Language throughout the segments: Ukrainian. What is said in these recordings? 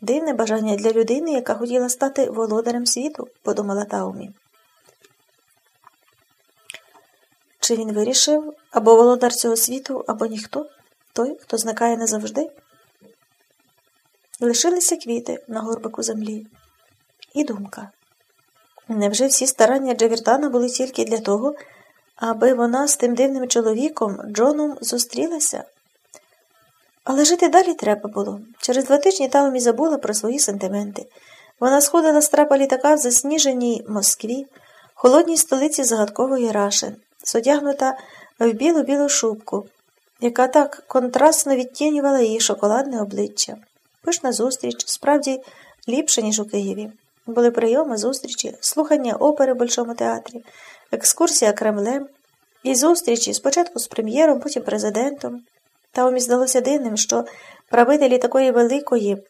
Дивне бажання для людини, яка хотіла стати володарем світу, подумала Таумі. Чи він вирішив або володар цього світу, або ніхто, той, хто зникає назавжди? Лишилися квіти на горбику землі. І думка. Невже всі старання Джавіртана були тільки для того, аби вона з тим дивним чоловіком, Джоном, зустрілася? Але жити далі треба було. Через два тижні Таумі забула про свої сентименти. Вона сходила з трапа літака в засніженій Москві, холодній столиці загадкової Рашин, одягнута в білу-білу шубку, яка так контрастно відтінювала її шоколадне обличчя. Пишна зустріч, справді ліпша, ніж у Києві. Були прийоми, зустрічі, слухання опери в Большому театрі, екскурсія Кремлем і зустрічі спочатку з прем'єром, потім президентом. Таумі здалося дивним, що правителі такої великої,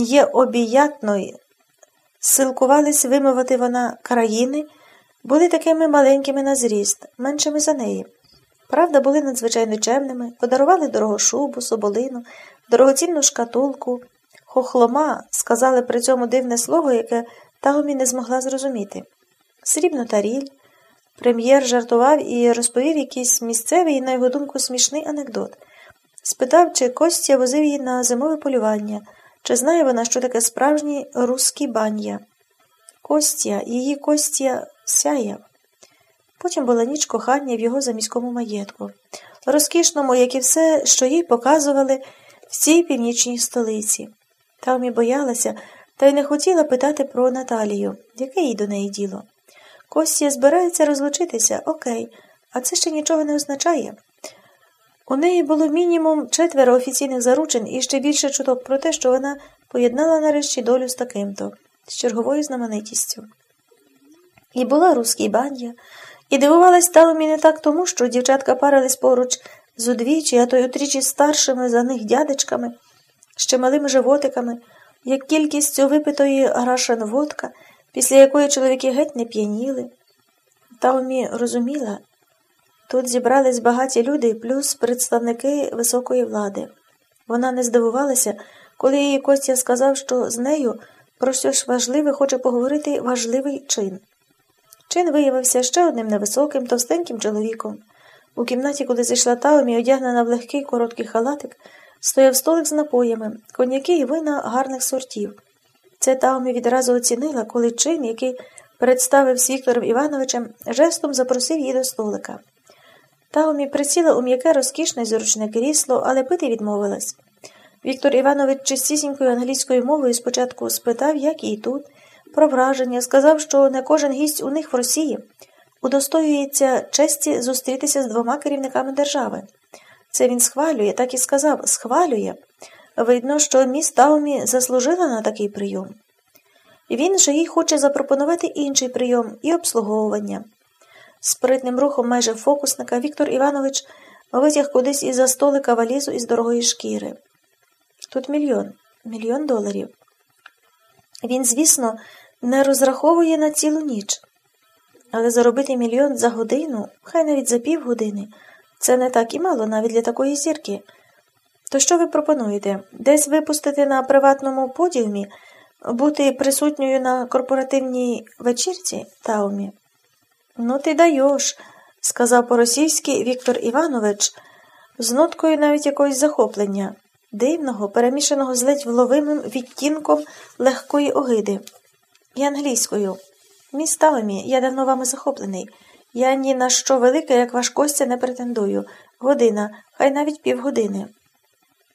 є обіятної, силкувались вимовити вона країни, були такими маленькими на зріст, меншими за неї. Правда, були надзвичайно чемними, подарували дорогу шубу, соболину, дорогоцінну шкатулку. Хохлома сказали при цьому дивне слово, яке Таумі не змогла зрозуміти. Срібну таріль. Прем'єр жартував і розповів якийсь місцевий на його думку, смішний анекдот. Спитав, чи Костя возив її на зимове полювання, чи знає вона, що таке справжній русський баня. Костя, її Костя сяяв. Потім була ніч кохання в його заміському маєтку, розкішному, як і все, що їй показували в цій північній столиці. Таумі боялася та й не хотіла питати про Наталію, яке їй до неї діло. Костя збирається розлучитися, окей, а це ще нічого не означає. У неї було мінімум четверо офіційних заручин і ще більше чуток про те, що вона поєднала нарешті долю з таким-то, з черговою знаменитістю. І була руський бандя, і дивувалась Таумі не так тому, що дівчатка парились поруч з удвічі, а то й утричі старшими за них дядечками, ще малими животиками, як кількістю випитої грашен водка, після якої чоловіки геть не п'яніли. Таумі розуміла, Тут зібрались багаті люди, плюс представники високої влади. Вона не здивувалася, коли її Костя сказав, що з нею про щось важливе хоче поговорити важливий чин. Чин виявився ще одним невисоким, товстеньким чоловіком. У кімнаті, куди зайшла Таумі, одягнена в легкий короткий халатик, стояв столик з напоями, коньяки і вина гарних сортів. Це Таумі відразу оцінила, коли чин, який представив Віктором Івановичем, жестом запросив її до столика. Таумі присіла у м'яке розкішне зручне крісло, але пити відмовилась. Віктор Іванович чистісінькою англійською мовою спочатку спитав, як їй тут, про враження, сказав, що не кожен гість у них в Росії удостоюється честі зустрітися з двома керівниками держави. Це він схвалює, так і сказав, схвалює. Видно, що міс Таумі заслужила на такий прийом. Він же їй хоче запропонувати інший прийом і обслуговування. Спритним рухом майже фокусника Віктор Іванович витяг кудись із за столика валізу із дорогої шкіри. Тут мільйон, мільйон доларів. Він, звісно, не розраховує на цілу ніч, але заробити мільйон за годину, хай навіть за півгодини, це не так і мало навіть для такої зірки. То що ви пропонуєте? Десь випустити на приватному подіумі, бути присутньою на корпоративній вечірці Таумі? Ну, ти даєш, сказав по-російськи Віктор Іванович, з ноткою навіть якогось захоплення, дивного, перемішаного з ледь вловимим відтінком легкої огиди. І англійською. Міс Таламі, я давно вами захоплений. Я ні на що велике, як ваш Костя, не претендую. Година, хай навіть півгодини.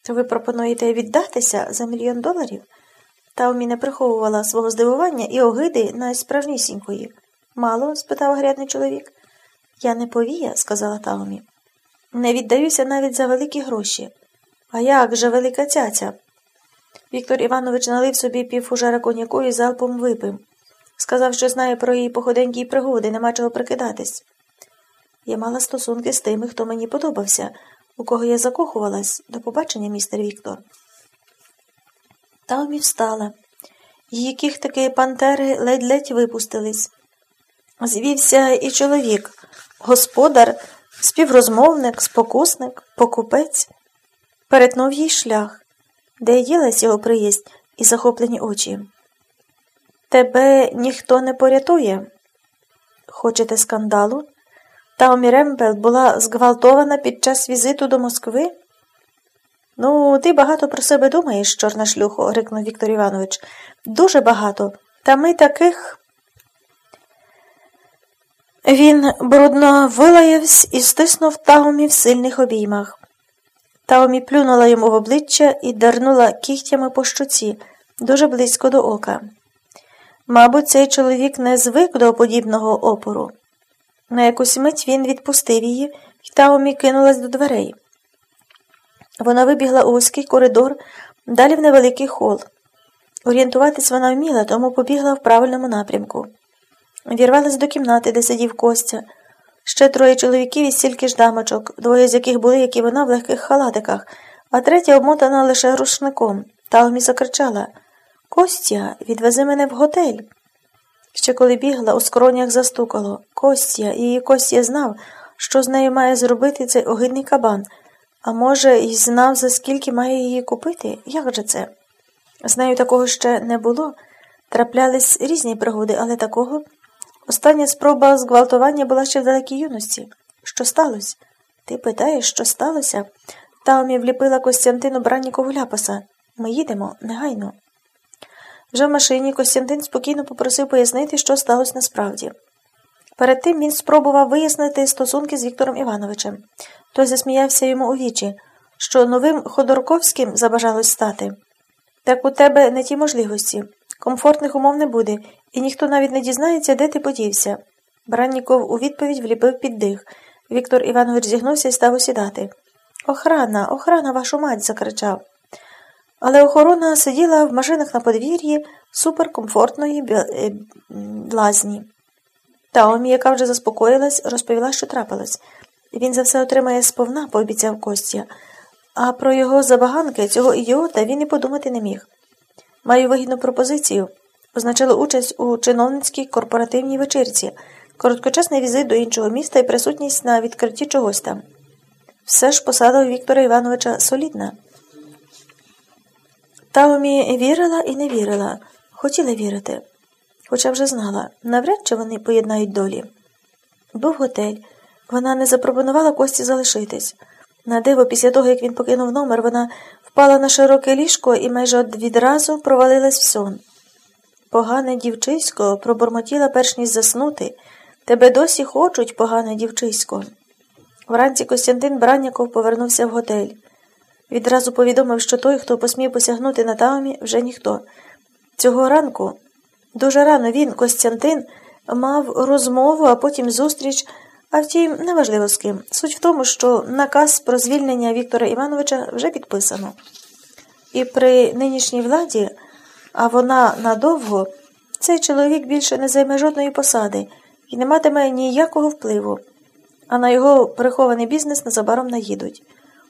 То ви пропонуєте віддатися за мільйон доларів? Таумі не приховувала свого здивування і огиди найсправжнісінької. Мало? спитав грядний чоловік. Я не повія, сказала Таумі. Не віддаюся навіть за великі гроші. А як же велика цяця? Віктор Іванович налив собі півфужара коньяку і залпом випив. Сказав, що знає про її походенькі пригоди, нема чого прикидатись. Я мала стосунки з тими, хто мені подобався, у кого я закохувалась. До побачення, містер Віктор. Таумі встала. Її кіхтики пантери ледь-ледь випустились. Звівся і чоловік, господар, співрозмовник, спокусник, покупець, перетнув їй шлях. Де ділась його приїзд, і захоплені очі. Тебе ніхто не порятує. Хочете скандалу? Таомі Рембел була зґвалтована під час візиту до Москви? Ну, ти багато про себе думаєш, чорна шлюхо, рикнув Віктор Іванович. Дуже багато. Та ми таких. Він брудно вилаявсь і стиснув Таомі в сильних обіймах. Таомі плюнула йому в обличчя і дарнула кігтями по щоці, дуже близько до ока. Мабуть, цей чоловік не звик до подібного опору. На якусь мить він відпустив її, і Таомі кинулась до дверей. Вона вибігла у вузький коридор, далі в невеликий хол. Орієнтуватись вона вміла, тому побігла в правильному напрямку. Вірвалась до кімнати, де сидів Костя. Ще троє чоловіків і стільки ж дамочок, двоє з яких були, як і вона, в легких халатиках, а третя обмотана лише рушником. Талмі закричала Костя, відвези мене в готель. Ще коли бігла, у скронях застукало Костя, і Костя знав, що з нею має зробити цей огидний кабан, а може, й знав, за скільки має її купити? Як же це? З нею такого ще не було. Траплялись різні пригоди, але такого. Остання спроба зґвалтування була ще в далекій юності. Що сталося? Ти питаєш, що сталося? Таомі вліпила Костянтину Браннікову ляпаса. Ми їдемо негайно. Вже в машині Костянтин спокійно попросив пояснити, що сталося насправді. Перед тим він спробував вияснити стосунки з Віктором Івановичем. Той засміявся йому у вічі, що новим Ходорковським забажалось стати. Так у тебе не ті можливості. Комфортних умов не буде, і ніхто навіть не дізнається, де ти подівся. Бранніков у відповідь вліпив під дих. Віктор Іванович зігнувся і став усідати. Охрана, охрана, вашу мать, закричав. Але охорона сиділа в машинах на подвір'ї суперкомфортної е, лазні. Таомі, яка вже заспокоїлась, розповіла, що трапилось. Він за все отримає сповна, пообіцяв Костя, а про його забаганки цього ідіота він і подумати не міг. Маю вигідну пропозицію. Означало участь у чиновницькій корпоративній вечірці, короткочасний візит до іншого міста і присутність на відкритті чогось там. Все ж посада у Віктора Івановича солідна. Таомі вірила і не вірила, хотіла вірити, хоча вже знала, навряд чи вони поєднають долі. Був готель. Вона не запропонувала Кості залишитись. На диво, після того, як він покинув номер, вона впала на широке ліжко і майже відразу провалилась в сон. Погане дівчисько пробормотіла перш ніж заснути. Тебе досі хочуть, погане дівчисько. Вранці Костянтин Бранняков повернувся в готель. Відразу повідомив, що той, хто посмів посягнути на таумі, вже ніхто. Цього ранку, дуже рано він, Костянтин, мав розмову, а потім зустріч, а втім, неважливо з ким. Суть в тому, що наказ про звільнення Віктора Івановича вже підписано. І при нинішній владі, а вона надовго, цей чоловік більше не займе жодної посади і не матиме ніякого впливу, а на його прихований бізнес незабаром наїдуть.